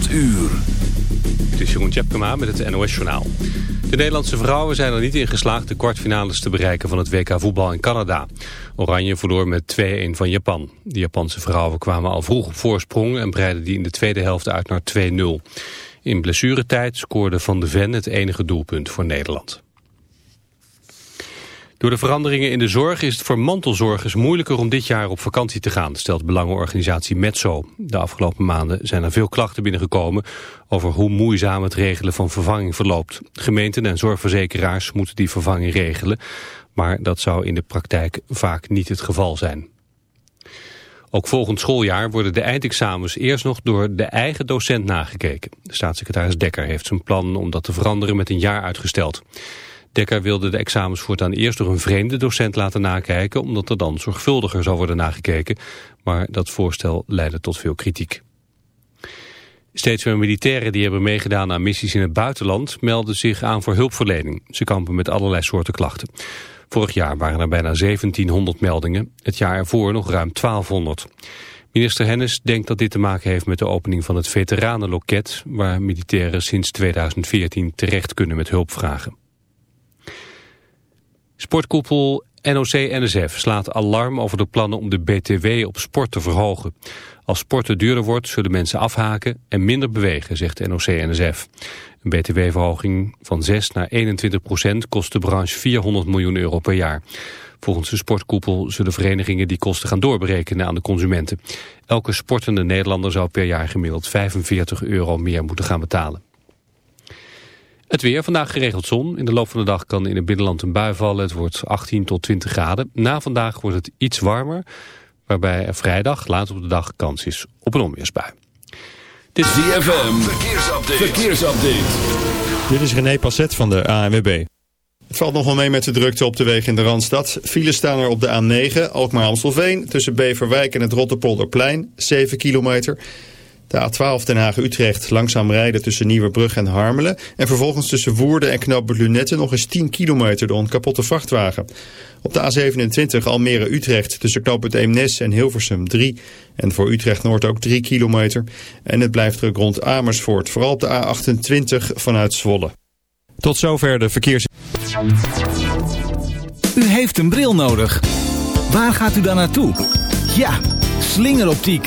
8 uur. Het is Jeroen Tjepkema met het NOS Journaal. De Nederlandse vrouwen zijn er niet in geslaagd de kwartfinales te bereiken van het WK voetbal in Canada. Oranje verloor met 2-1 van Japan. De Japanse vrouwen kwamen al vroeg op voorsprong en breidden die in de tweede helft uit naar 2-0. In blessuretijd scoorde Van de Ven het enige doelpunt voor Nederland. Door de veranderingen in de zorg is het voor mantelzorgers moeilijker om dit jaar op vakantie te gaan, stelt belangenorganisatie Metso. De afgelopen maanden zijn er veel klachten binnengekomen over hoe moeizaam het regelen van vervanging verloopt. Gemeenten en zorgverzekeraars moeten die vervanging regelen, maar dat zou in de praktijk vaak niet het geval zijn. Ook volgend schooljaar worden de eindexamens eerst nog door de eigen docent nagekeken. De staatssecretaris Dekker heeft zijn plan om dat te veranderen met een jaar uitgesteld. Dekker wilde de examens voortaan eerst door een vreemde docent laten nakijken... omdat er dan zorgvuldiger zou worden nagekeken. Maar dat voorstel leidde tot veel kritiek. Steeds meer militairen die hebben meegedaan aan missies in het buitenland... melden zich aan voor hulpverlening. Ze kampen met allerlei soorten klachten. Vorig jaar waren er bijna 1700 meldingen. Het jaar ervoor nog ruim 1200. Minister Hennis denkt dat dit te maken heeft met de opening van het veteranenloket... waar militairen sinds 2014 terecht kunnen met hulpvragen. Sportkoepel NOC-NSF slaat alarm over de plannen om de BTW op sport te verhogen. Als sporten duurder wordt, zullen mensen afhaken en minder bewegen, zegt NOC-NSF. Een BTW-verhoging van 6 naar 21 procent kost de branche 400 miljoen euro per jaar. Volgens de sportkoepel zullen verenigingen die kosten gaan doorberekenen aan de consumenten. Elke sportende Nederlander zou per jaar gemiddeld 45 euro meer moeten gaan betalen. Het weer, vandaag geregeld zon. In de loop van de dag kan in het binnenland een bui vallen. Het wordt 18 tot 20 graden. Na vandaag wordt het iets warmer. Waarbij er vrijdag, laat op de dag, kans is op een onweersbui. Dit is DFM. Verkeersupdate. Verkeersupdate. Dit is René Passet van de ANWB. Het valt nog wel mee met de drukte op de weg in de Randstad. Files staan er op de A9, Alkmaar-Amstelveen... tussen Beverwijk en het Rotterpolderplein, 7 kilometer... De A12 Den Haag-Utrecht langzaam rijden tussen Nieuwebrug en Harmelen. En vervolgens tussen Woerden en Knoopert Lunette nog eens 10 kilometer door een kapotte vrachtwagen. Op de A27 Almere-Utrecht tussen Knoopert Eemnes en Hilversum 3. En voor Utrecht-Noord ook 3 kilometer. En het blijft druk rond Amersfoort, vooral op de A28 vanuit Zwolle. Tot zover de verkeers... U heeft een bril nodig. Waar gaat u dan naartoe? Ja, slingeroptiek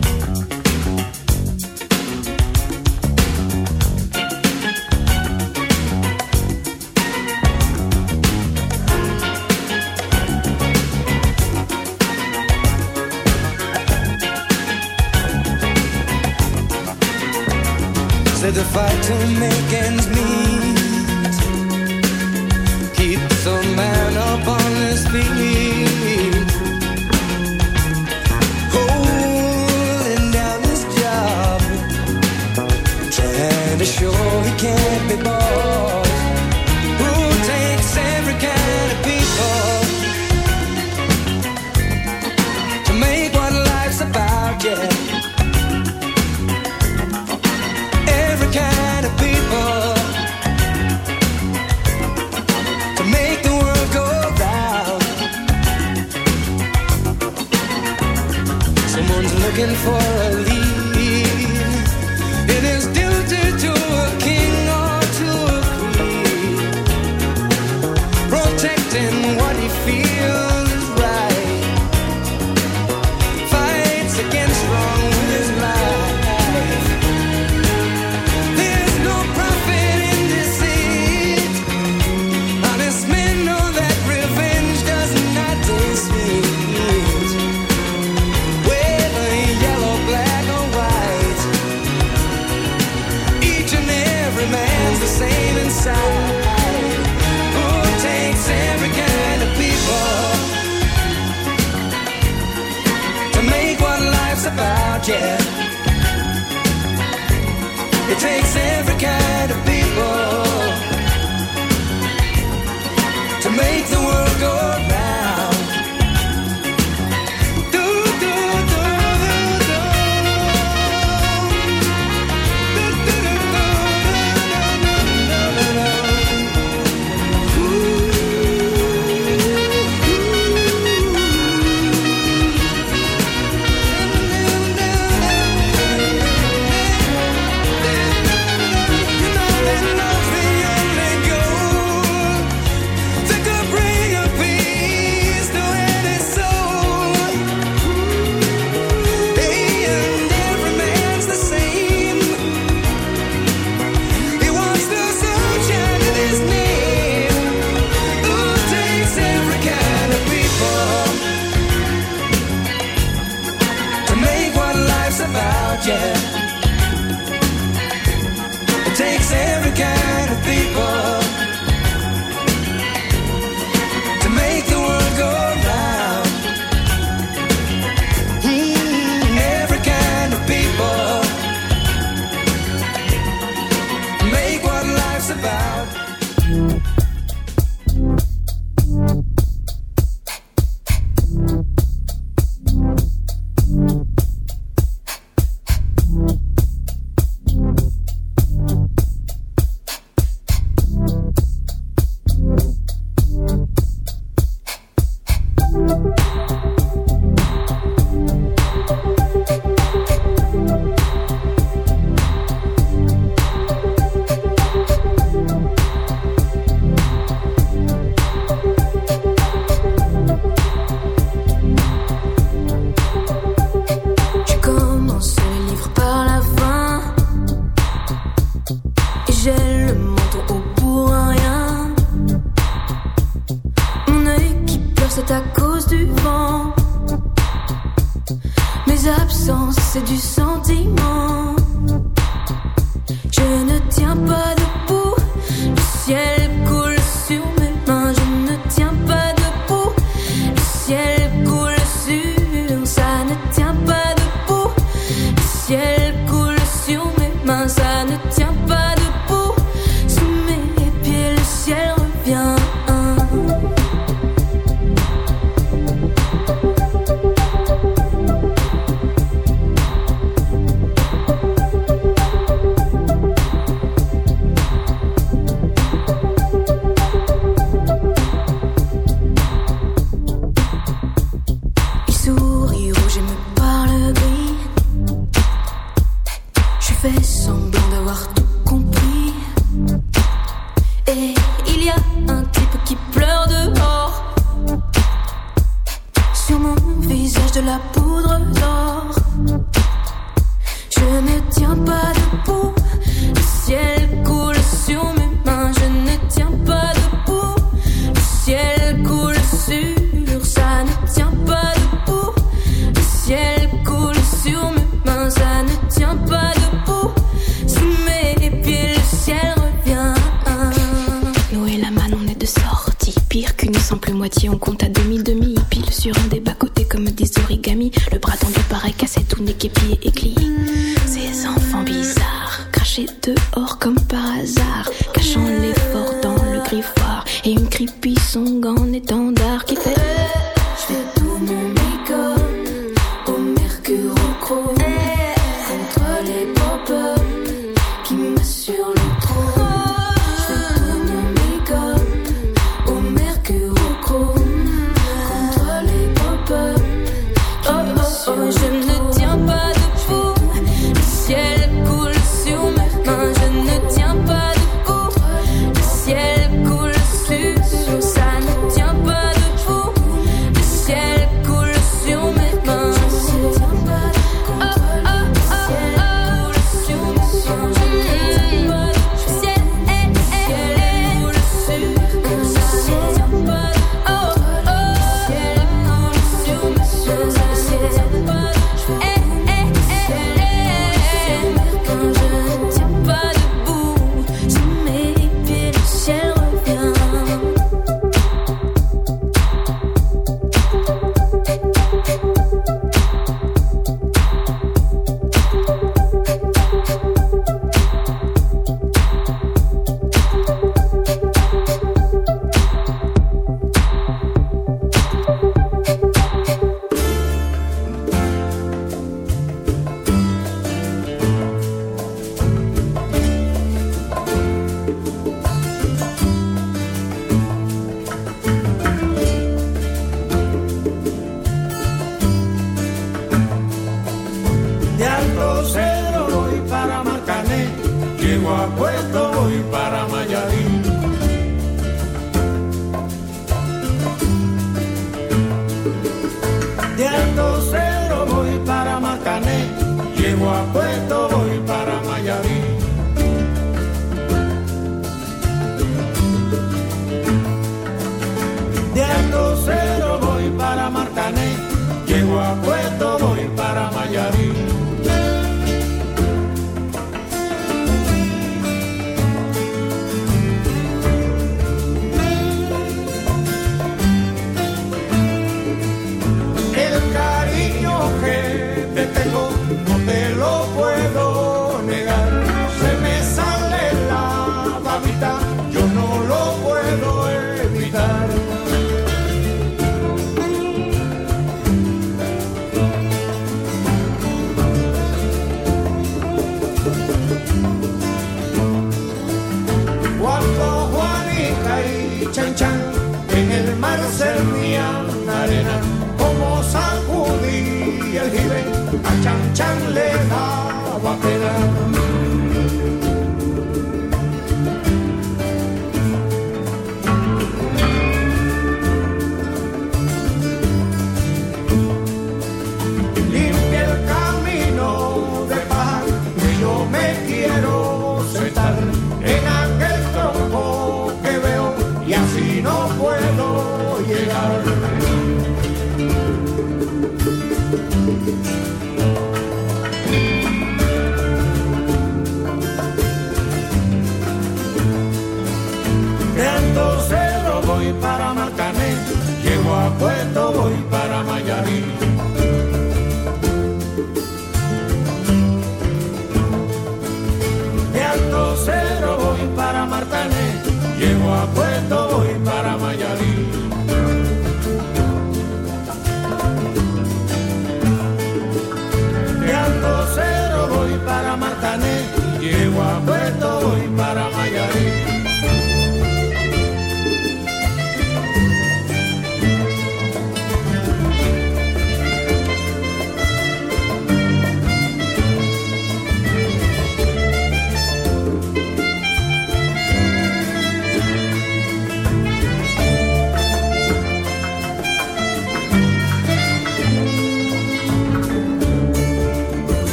To make ends meet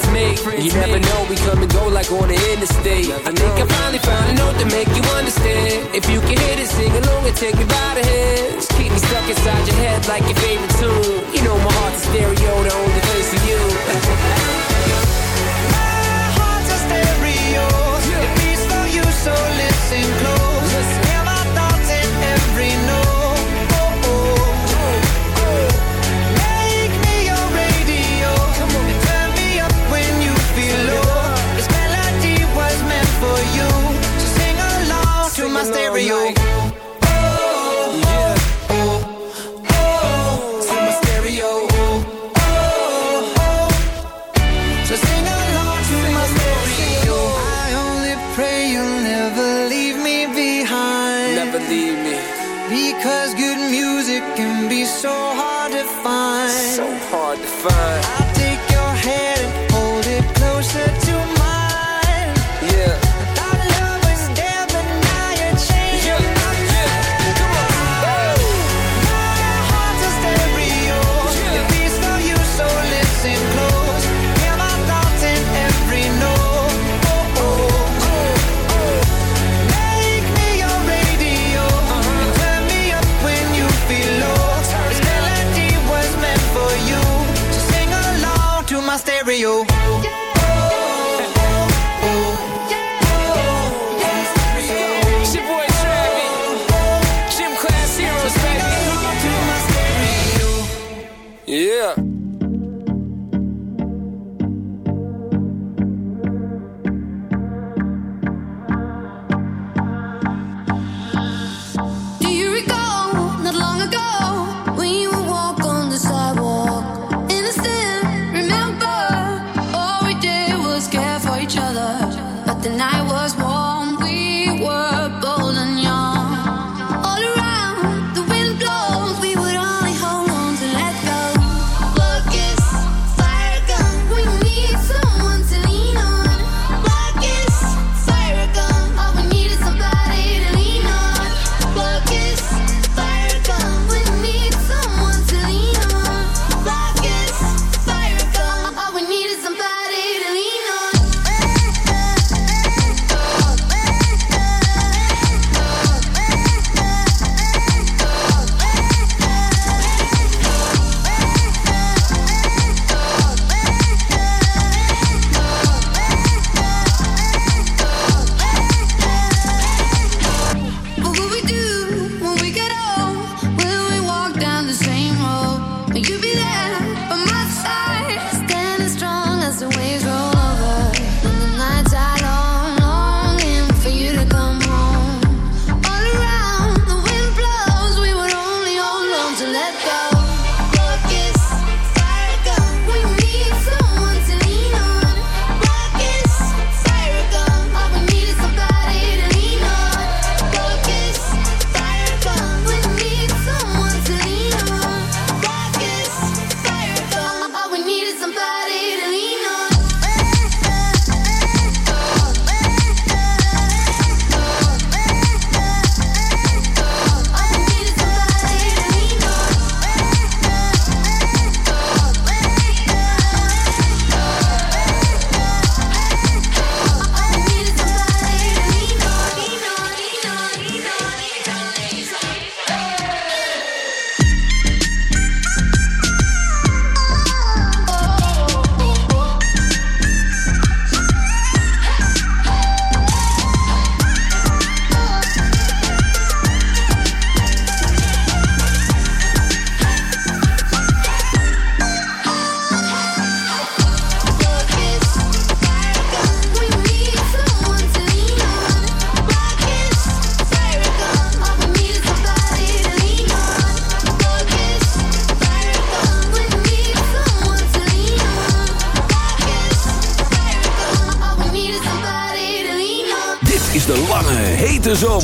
friends make. You never know, we come and go like on the interstate. I think I finally found a note to make you understand. If you can hit it, sing along and take me by the hands. Keep me stuck inside your head like your favorite tune. You know my heart's a stereo, the only place for you. my heart's a stereo, it beats for you, so listen close. Yeah.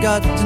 got to